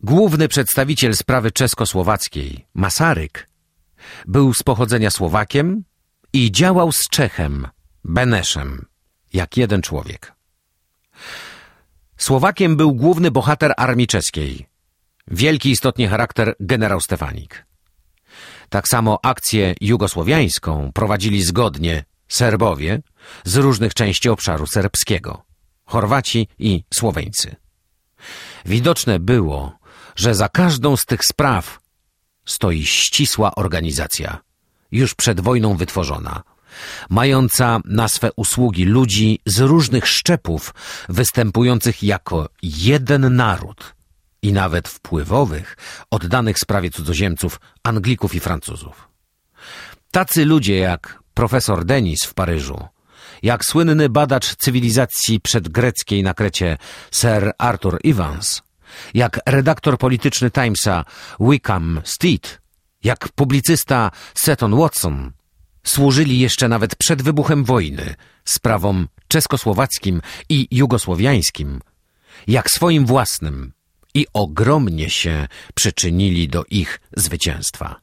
Główny przedstawiciel sprawy czeskosłowackiej, Masaryk, był z pochodzenia Słowakiem i działał z Czechem, Beneszem, jak jeden człowiek. Słowakiem był główny bohater armii czeskiej, wielki istotnie charakter generał Stefanik. Tak samo akcję jugosłowiańską prowadzili zgodnie Serbowie z różnych części obszaru serbskiego, Chorwaci i Słoweńcy. Widoczne było, że za każdą z tych spraw stoi ścisła organizacja, już przed wojną wytworzona, mająca na swe usługi ludzi z różnych szczepów, występujących jako jeden naród i nawet wpływowych, oddanych sprawie cudzoziemców, Anglików i Francuzów. Tacy ludzie jak profesor Denis w Paryżu, jak słynny badacz cywilizacji przedgreckiej na Krecie Sir Arthur Evans, jak redaktor polityczny Timesa Wickham Steed, jak publicysta Seton Watson, służyli jeszcze nawet przed wybuchem wojny sprawom czeskosłowackim i jugosłowiańskim, jak swoim własnym i ogromnie się przyczynili do ich zwycięstwa.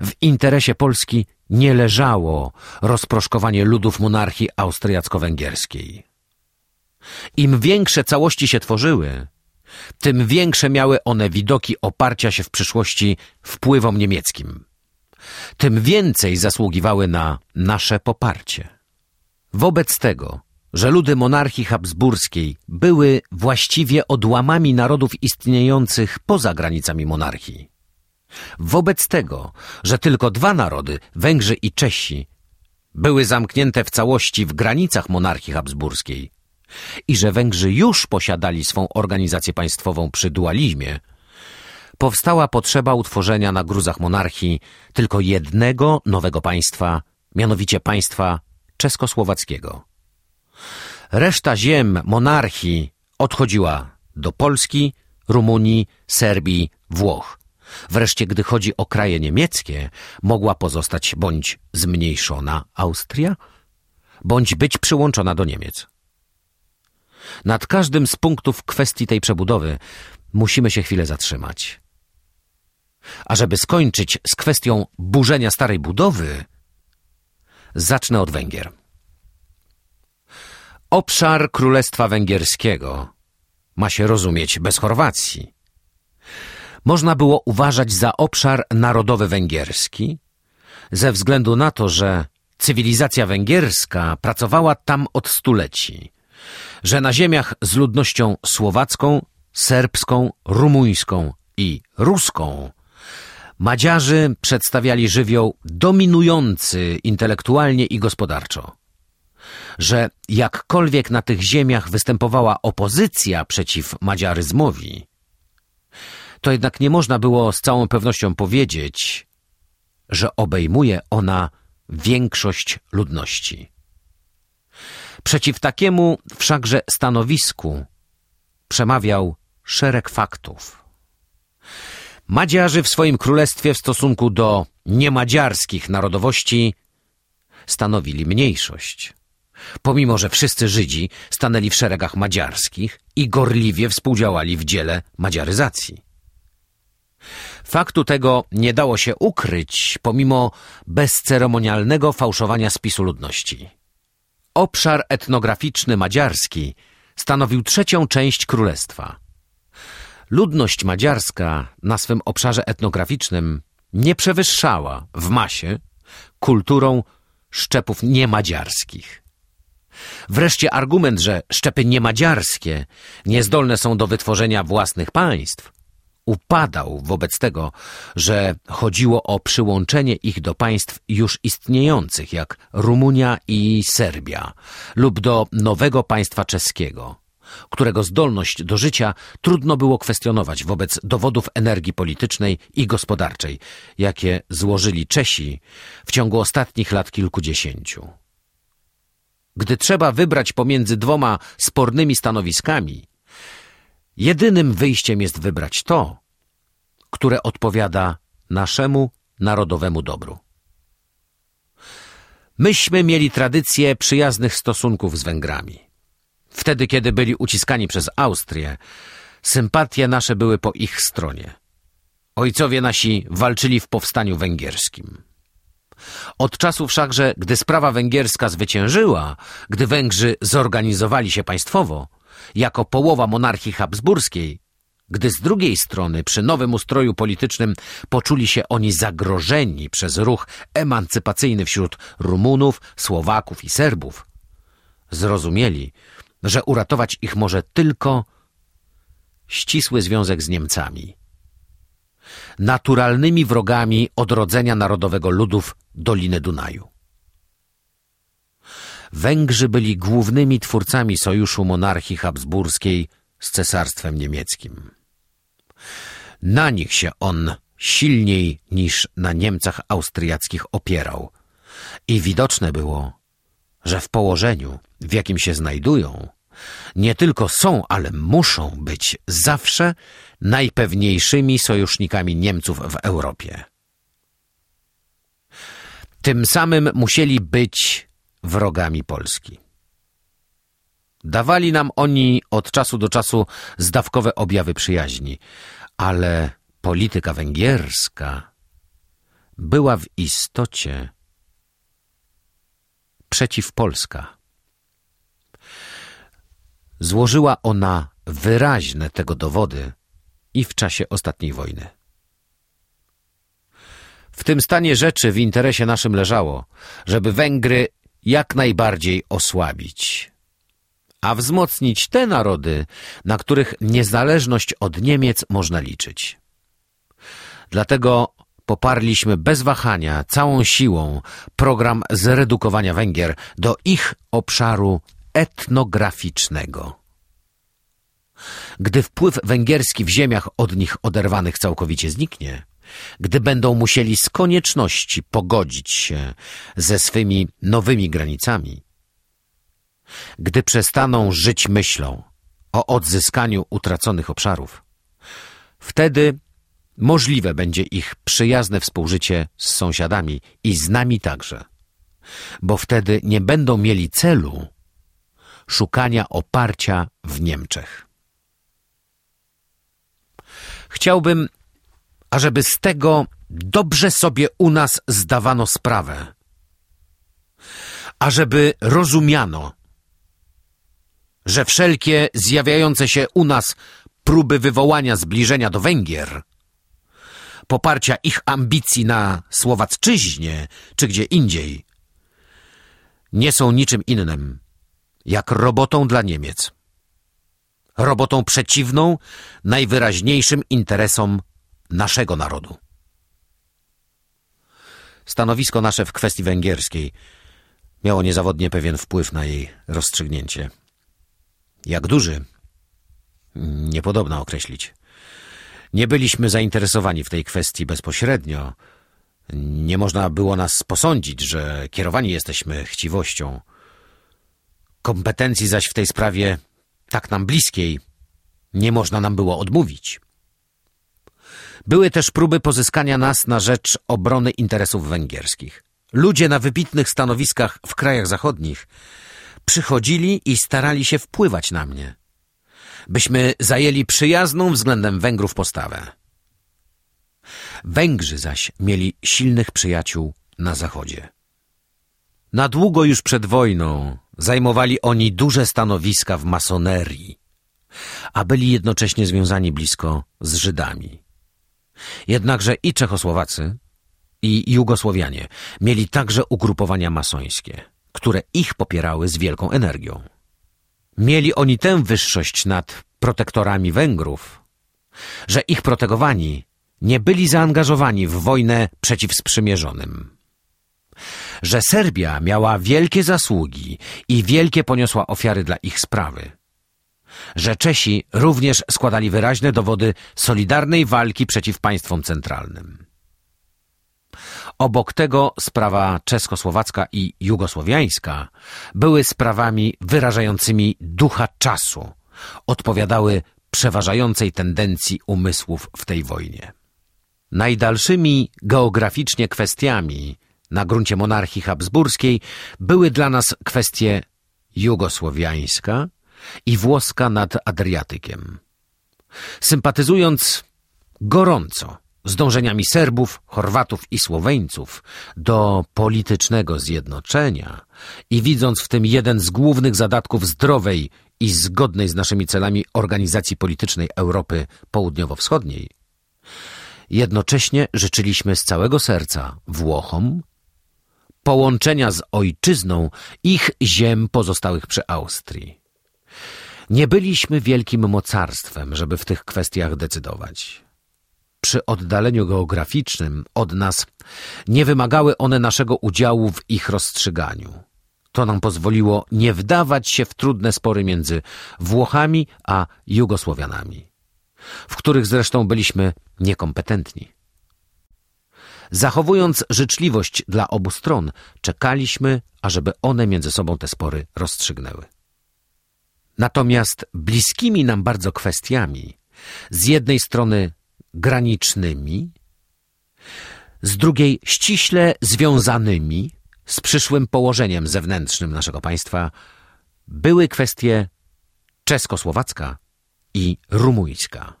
W interesie Polski nie leżało rozproszkowanie ludów monarchii austriacko-węgierskiej. Im większe całości się tworzyły, tym większe miały one widoki oparcia się w przyszłości wpływom niemieckim. Tym więcej zasługiwały na nasze poparcie. Wobec tego, że ludy monarchii habsburskiej były właściwie odłamami narodów istniejących poza granicami monarchii. Wobec tego, że tylko dwa narody, Węgrzy i Czesi, były zamknięte w całości w granicach monarchii habsburskiej i że Węgrzy już posiadali swą organizację państwową przy dualizmie, powstała potrzeba utworzenia na gruzach monarchii tylko jednego nowego państwa, mianowicie państwa czeskosłowackiego. Reszta ziem monarchii odchodziła do Polski, Rumunii, Serbii, Włoch. Wreszcie, gdy chodzi o kraje niemieckie, mogła pozostać bądź zmniejszona Austria, bądź być przyłączona do Niemiec. Nad każdym z punktów kwestii tej przebudowy musimy się chwilę zatrzymać. A żeby skończyć z kwestią burzenia starej budowy, zacznę od Węgier. Obszar Królestwa Węgierskiego ma się rozumieć bez Chorwacji. Można było uważać za obszar narodowy węgierski, ze względu na to, że cywilizacja węgierska pracowała tam od stuleci, że na ziemiach z ludnością słowacką, serbską, rumuńską i ruską Madziarzy przedstawiali żywioł dominujący intelektualnie i gospodarczo. Że jakkolwiek na tych ziemiach występowała opozycja przeciw madziaryzmowi, to jednak nie można było z całą pewnością powiedzieć, że obejmuje ona większość ludności. Przeciw takiemu wszakże stanowisku przemawiał szereg faktów. Madziarzy w swoim królestwie w stosunku do niemadziarskich narodowości stanowili mniejszość. Pomimo, że wszyscy Żydzi stanęli w szeregach madziarskich i gorliwie współdziałali w dziele madziaryzacji. Faktu tego nie dało się ukryć, pomimo bezceremonialnego fałszowania spisu ludności. Obszar etnograficzny madziarski stanowił trzecią część królestwa. Ludność madziarska na swym obszarze etnograficznym nie przewyższała w masie kulturą szczepów niemadziarskich. Wreszcie argument, że szczepy niemadziarskie niezdolne są do wytworzenia własnych państw, upadał wobec tego, że chodziło o przyłączenie ich do państw już istniejących, jak Rumunia i Serbia, lub do nowego państwa czeskiego, którego zdolność do życia trudno było kwestionować wobec dowodów energii politycznej i gospodarczej, jakie złożyli Czesi w ciągu ostatnich lat kilkudziesięciu. Gdy trzeba wybrać pomiędzy dwoma spornymi stanowiskami, Jedynym wyjściem jest wybrać to, które odpowiada naszemu narodowemu dobru. Myśmy mieli tradycję przyjaznych stosunków z Węgrami. Wtedy, kiedy byli uciskani przez Austrię, sympatie nasze były po ich stronie. Ojcowie nasi walczyli w powstaniu węgierskim. Od czasu wszakże, gdy sprawa węgierska zwyciężyła, gdy Węgrzy zorganizowali się państwowo, jako połowa monarchii habsburskiej, gdy z drugiej strony przy nowym ustroju politycznym poczuli się oni zagrożeni przez ruch emancypacyjny wśród Rumunów, Słowaków i Serbów, zrozumieli, że uratować ich może tylko ścisły związek z Niemcami. Naturalnymi wrogami odrodzenia narodowego ludów Doliny Dunaju. Węgrzy byli głównymi twórcami sojuszu monarchii habsburskiej z cesarstwem niemieckim. Na nich się on silniej niż na Niemcach austriackich opierał i widoczne było, że w położeniu, w jakim się znajdują, nie tylko są, ale muszą być zawsze najpewniejszymi sojusznikami Niemców w Europie. Tym samym musieli być wrogami Polski. Dawali nam oni od czasu do czasu zdawkowe objawy przyjaźni, ale polityka węgierska była w istocie przeciwpolska. Złożyła ona wyraźne tego dowody i w czasie ostatniej wojny. W tym stanie rzeczy w interesie naszym leżało, żeby Węgry jak najbardziej osłabić, a wzmocnić te narody, na których niezależność od Niemiec można liczyć. Dlatego poparliśmy bez wahania, całą siłą program zredukowania Węgier do ich obszaru etnograficznego. Gdy wpływ węgierski w ziemiach od nich oderwanych całkowicie zniknie, gdy będą musieli z konieczności pogodzić się ze swymi nowymi granicami, gdy przestaną żyć myślą o odzyskaniu utraconych obszarów, wtedy możliwe będzie ich przyjazne współżycie z sąsiadami i z nami także, bo wtedy nie będą mieli celu szukania oparcia w Niemczech. Chciałbym, ażeby z tego dobrze sobie u nas zdawano sprawę, ażeby rozumiano, że wszelkie zjawiające się u nas próby wywołania zbliżenia do Węgier, poparcia ich ambicji na Słowacczyźnie czy gdzie indziej, nie są niczym innym jak robotą dla Niemiec. Robotą przeciwną najwyraźniejszym interesom naszego narodu. Stanowisko nasze w kwestii węgierskiej miało niezawodnie pewien wpływ na jej rozstrzygnięcie. Jak duży? Niepodobna określić. Nie byliśmy zainteresowani w tej kwestii bezpośrednio. Nie można było nas posądzić, że kierowani jesteśmy chciwością. Kompetencji zaś w tej sprawie tak nam bliskiej nie można nam było odmówić. Były też próby pozyskania nas na rzecz obrony interesów węgierskich. Ludzie na wybitnych stanowiskach w krajach zachodnich przychodzili i starali się wpływać na mnie, byśmy zajęli przyjazną względem Węgrów postawę. Węgrzy zaś mieli silnych przyjaciół na zachodzie. Na długo już przed wojną zajmowali oni duże stanowiska w masonerii, a byli jednocześnie związani blisko z Żydami. Jednakże i Czechosłowacy, i Jugosłowianie mieli także ugrupowania masońskie, które ich popierały z wielką energią. Mieli oni tę wyższość nad protektorami Węgrów, że ich protegowani nie byli zaangażowani w wojnę przeciw sprzymierzonym. Że Serbia miała wielkie zasługi i wielkie poniosła ofiary dla ich sprawy. Że Czesi również składali wyraźne dowody solidarnej walki przeciw państwom centralnym. Obok tego sprawa czeskosłowacka i jugosłowiańska były sprawami wyrażającymi ducha czasu, odpowiadały przeważającej tendencji umysłów w tej wojnie. Najdalszymi geograficznie kwestiami na gruncie monarchii habsburskiej były dla nas kwestie jugosłowiańska i włoska nad Adriatykiem. Sympatyzując gorąco z dążeniami Serbów, Chorwatów i Słoweńców do politycznego zjednoczenia i widząc w tym jeden z głównych zadatków zdrowej i zgodnej z naszymi celami organizacji politycznej Europy Południowo-Wschodniej, jednocześnie życzyliśmy z całego serca Włochom połączenia z ojczyzną ich ziem pozostałych przy Austrii. Nie byliśmy wielkim mocarstwem, żeby w tych kwestiach decydować przy oddaleniu geograficznym od nas nie wymagały one naszego udziału w ich rozstrzyganiu. To nam pozwoliło nie wdawać się w trudne spory między Włochami a Jugosłowianami, w których zresztą byliśmy niekompetentni. Zachowując życzliwość dla obu stron, czekaliśmy, ażeby one między sobą te spory rozstrzygnęły. Natomiast bliskimi nam bardzo kwestiami, z jednej strony granicznymi, z drugiej ściśle związanymi z przyszłym położeniem zewnętrznym naszego państwa, były kwestie czeskosłowacka i rumuńska.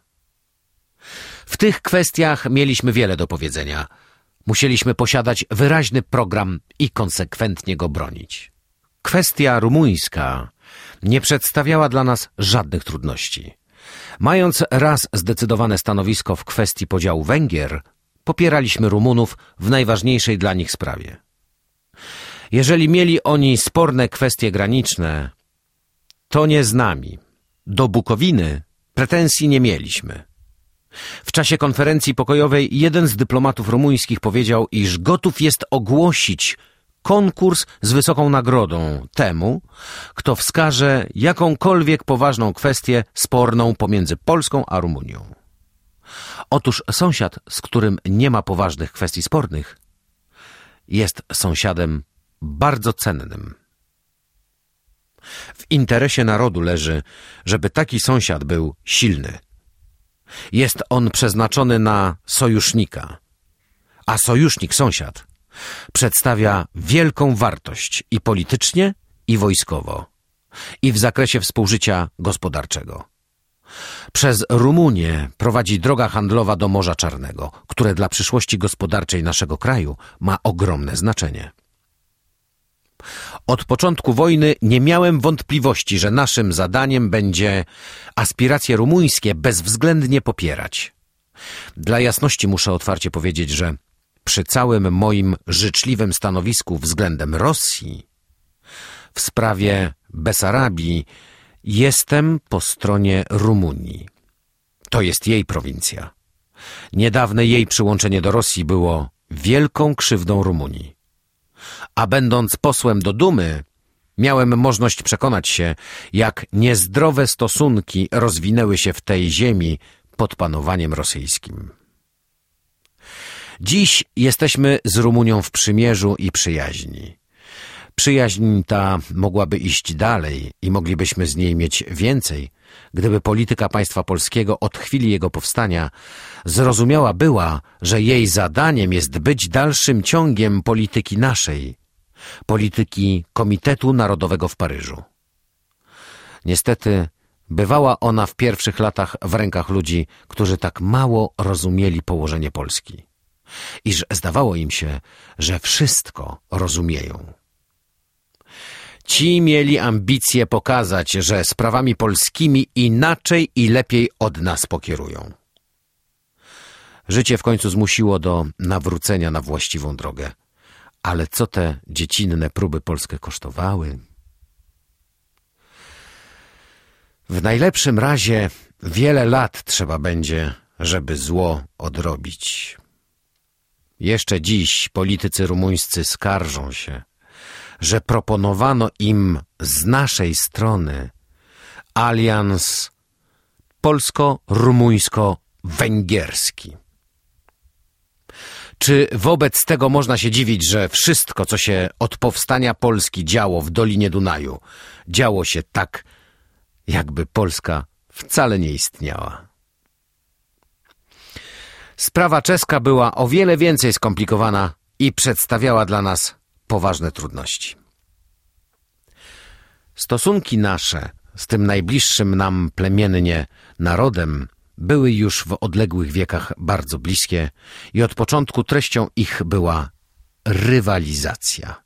W tych kwestiach mieliśmy wiele do powiedzenia. Musieliśmy posiadać wyraźny program i konsekwentnie go bronić. Kwestia rumuńska nie przedstawiała dla nas żadnych trudności. Mając raz zdecydowane stanowisko w kwestii podziału Węgier, popieraliśmy Rumunów w najważniejszej dla nich sprawie. Jeżeli mieli oni sporne kwestie graniczne, to nie z nami. Do Bukowiny pretensji nie mieliśmy. W czasie konferencji pokojowej jeden z dyplomatów rumuńskich powiedział, iż gotów jest ogłosić konkurs z wysoką nagrodą temu, kto wskaże jakąkolwiek poważną kwestię sporną pomiędzy Polską a Rumunią. Otóż sąsiad, z którym nie ma poważnych kwestii spornych, jest sąsiadem bardzo cennym. W interesie narodu leży, żeby taki sąsiad był silny. Jest on przeznaczony na sojusznika, a sojusznik sąsiad przedstawia wielką wartość i politycznie, i wojskowo, i w zakresie współżycia gospodarczego. Przez Rumunię prowadzi droga handlowa do Morza Czarnego, które dla przyszłości gospodarczej naszego kraju ma ogromne znaczenie. Od początku wojny nie miałem wątpliwości, że naszym zadaniem będzie aspiracje rumuńskie bezwzględnie popierać. Dla jasności muszę otwarcie powiedzieć, że przy całym moim życzliwym stanowisku względem Rosji w sprawie Besarabii jestem po stronie Rumunii. To jest jej prowincja. Niedawne jej przyłączenie do Rosji było wielką krzywdą Rumunii. A będąc posłem do Dumy, miałem możliwość przekonać się, jak niezdrowe stosunki rozwinęły się w tej ziemi pod panowaniem rosyjskim. Dziś jesteśmy z Rumunią w przymierzu i przyjaźni. Przyjaźń ta mogłaby iść dalej i moglibyśmy z niej mieć więcej, gdyby polityka państwa polskiego od chwili jego powstania zrozumiała była, że jej zadaniem jest być dalszym ciągiem polityki naszej, polityki Komitetu Narodowego w Paryżu. Niestety bywała ona w pierwszych latach w rękach ludzi, którzy tak mało rozumieli położenie Polski, iż zdawało im się, że wszystko rozumieją. Ci mieli ambicje pokazać, że sprawami polskimi inaczej i lepiej od nas pokierują. Życie w końcu zmusiło do nawrócenia na właściwą drogę. Ale co te dziecinne próby Polskę kosztowały? W najlepszym razie wiele lat trzeba będzie, żeby zło odrobić. Jeszcze dziś politycy rumuńscy skarżą się, że proponowano im z naszej strony alians polsko-rumuńsko-węgierski. Czy wobec tego można się dziwić, że wszystko, co się od powstania Polski działo w Dolinie Dunaju, działo się tak, jakby Polska wcale nie istniała? Sprawa czeska była o wiele więcej skomplikowana i przedstawiała dla nas poważne trudności. Stosunki nasze z tym najbliższym nam plemiennie narodem były już w odległych wiekach bardzo bliskie i od początku treścią ich była rywalizacja.